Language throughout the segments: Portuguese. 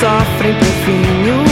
sofrem por fim.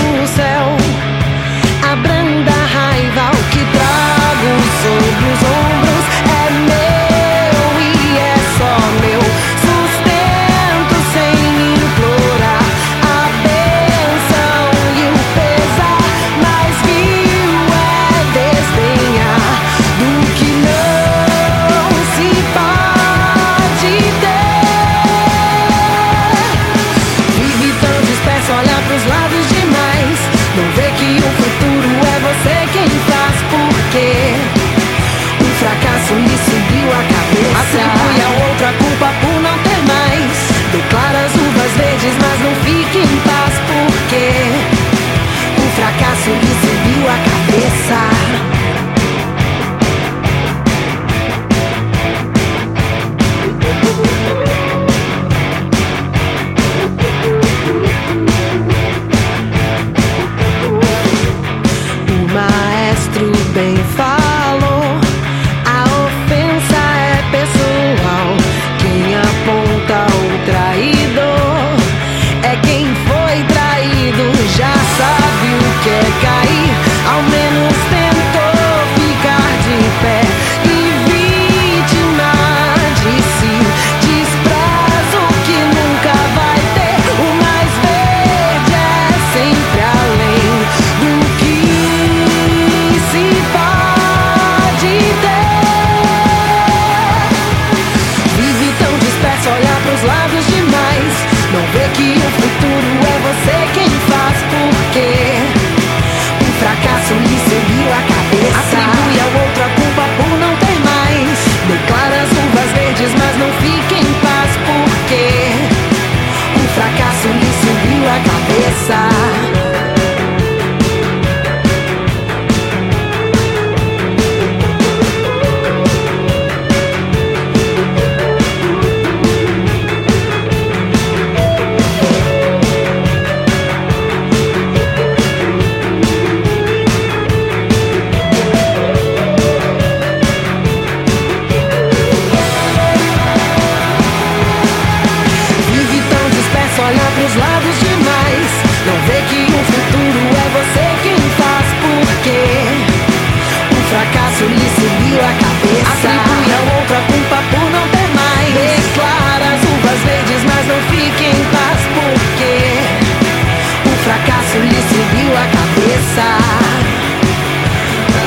isso lhe subiu a cabeça.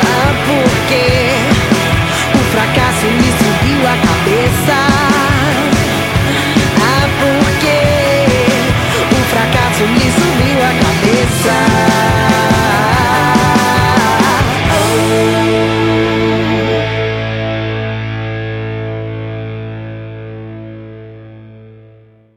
Ah, porque o fracasso lhe subiu a cabeça. Ah, porque o fracasso lhe